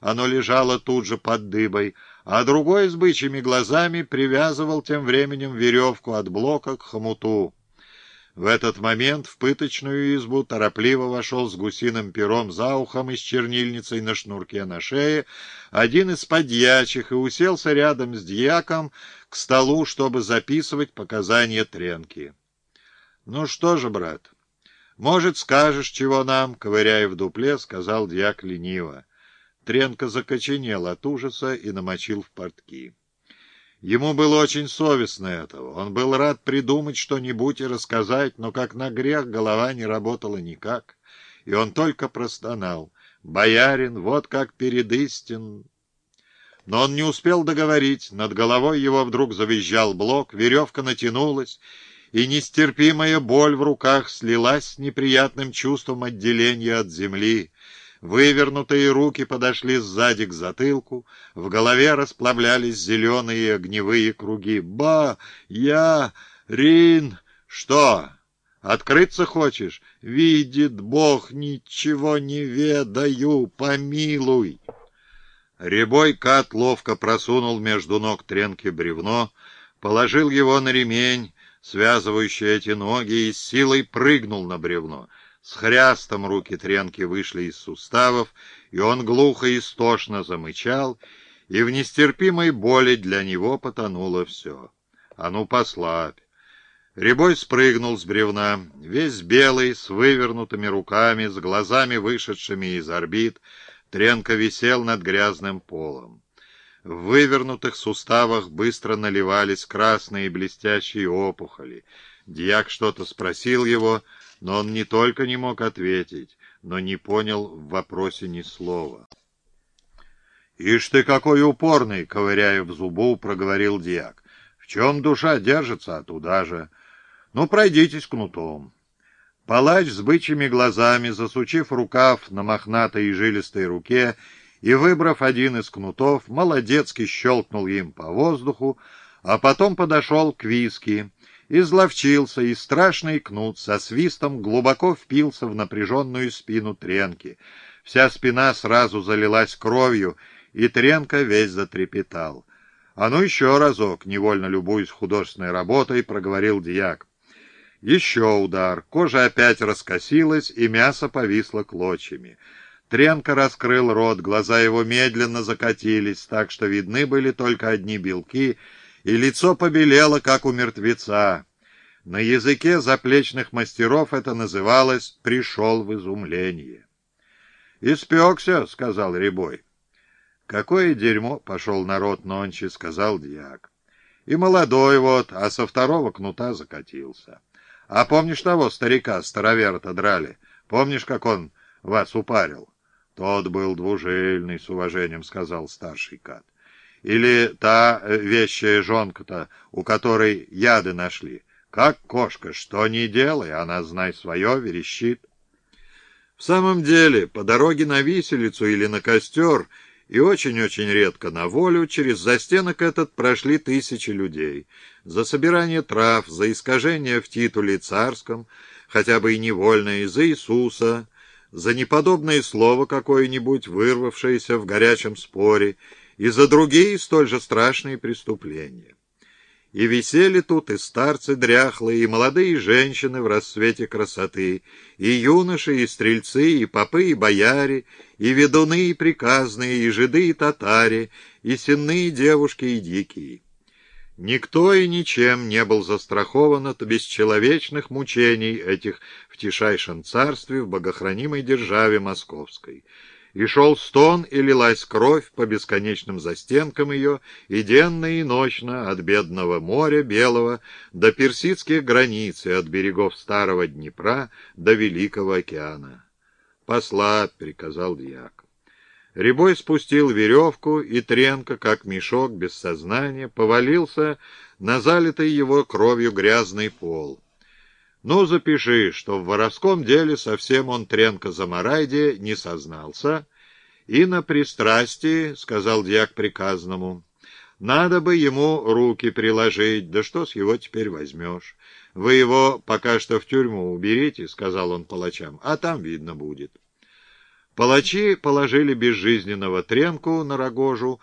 оно лежало тут же под дыбой, а другой с бычьими глазами привязывал тем временем веревку от блока к хомуту. В этот момент в пыточную избу торопливо вошел с гусиным пером за ухом и с чернильницей на шнурке на шее один из подьячих и уселся рядом с дьяком к столу, чтобы записывать показания Тренки. — Ну что же, брат, может, скажешь, чего нам, ковыряя в дупле, — сказал дьяк лениво. Тренка закоченел от ужаса и намочил в портки. Ему было очень совестно этого. Он был рад придумать что-нибудь и рассказать, но как на грех голова не работала никак, и он только простонал. «Боярин, вот как перед истин...» Но он не успел договорить. Над головой его вдруг завизжал блок, веревка натянулась, и нестерпимая боль в руках слилась с неприятным чувством отделения от земли. Вывернутые руки подошли сзади к затылку, в голове расплавлялись зеленые огневые круги. «Ба! Я! Рин! Что? Открыться хочешь? Видит Бог, ничего не ведаю, помилуй!» Рябой кат ловко просунул между ног тренки бревно, положил его на ремень, связывающий эти ноги, и с силой прыгнул на бревно. С хрястом руки Тренки вышли из суставов, и он глухо и истошно замычал, и в нестерпимой боли для него потонуло все. А ну, послабь! Рябой спрыгнул с бревна, весь белый, с вывернутыми руками, с глазами вышедшими из орбит, Тренко висел над грязным полом. В вывернутых суставах быстро наливались красные блестящие опухоли. Дьяк что-то спросил его, но он не только не мог ответить, но не понял в вопросе ни слова. «Ишь ты какой упорный!» — ковыряя в зубу, проговорил дьяк. «В чем душа держится, а туда же. Ну, пройдитесь кнутом». Палач с бычьими глазами, засучив рукав на мохнатой и жилистой руке и, выбрав один из кнутов, молодецки щелкнул им по воздуху, а потом подошел к виски изловчился, и страшный кнут со свистом глубоко впился в напряженную спину Тренки. Вся спина сразу залилась кровью, и Тренка весь затрепетал. «А ну еще разок!» — невольно любуясь художественной работой, проговорил дьяк. Еще удар. Кожа опять раскосилась, и мясо повисло клочьями. Тренка раскрыл рот, глаза его медленно закатились, так что видны были только одни белки — и лицо побелело, как у мертвеца. На языке заплечных мастеров это называлось «пришел в изумление». «Испекся», — сказал Рябой. «Какое дерьмо!» — пошел народ нонче, — сказал дьяк. «И молодой вот, а со второго кнута закатился. А помнишь того старика, старовера-то драли? Помнишь, как он вас упарил?» «Тот был двужильный», — с уважением сказал старший кат. Или та э, вещая жонка-то, у которой яды нашли. Как кошка, что не делай, она, знай свое, верещит. В самом деле, по дороге на виселицу или на костер, и очень-очень редко на волю, через застенок этот прошли тысячи людей. За собирание трав, за искажение в титуле царском, хотя бы и невольное, за Иисуса, за неподобное слово какое-нибудь, вырвавшееся в горячем споре, и за другие столь же страшные преступления. И висели тут и старцы дряхлые, и молодые женщины в рассвете красоты, и юноши, и стрельцы, и попы, и бояре, и ведуны, и приказные, и жиды, и татари, и сенные девушки, и дикие. Никто и ничем не был застрахован от бесчеловечных мучений этих в тишайшем царстве, в богохранимой державе московской и шел стон, и лилась кровь по бесконечным застенкам ее, и денно, и ночно, от бедного моря белого до персидских границ и от берегов старого Днепра до Великого океана. «Посла», — приказал дьяк. Рябой спустил веревку, и Тренко, как мешок без сознания, повалился на залитый его кровью грязный пол. Ну, запиши, что в воровском деле совсем он Тренко Замарайде не сознался, и на пристрастии, — сказал дьяк приказному, — надо бы ему руки приложить, да что с его теперь возьмешь? Вы его пока что в тюрьму уберите, — сказал он палачам, — а там видно будет. Палачи положили безжизненного Тренку на рогожу,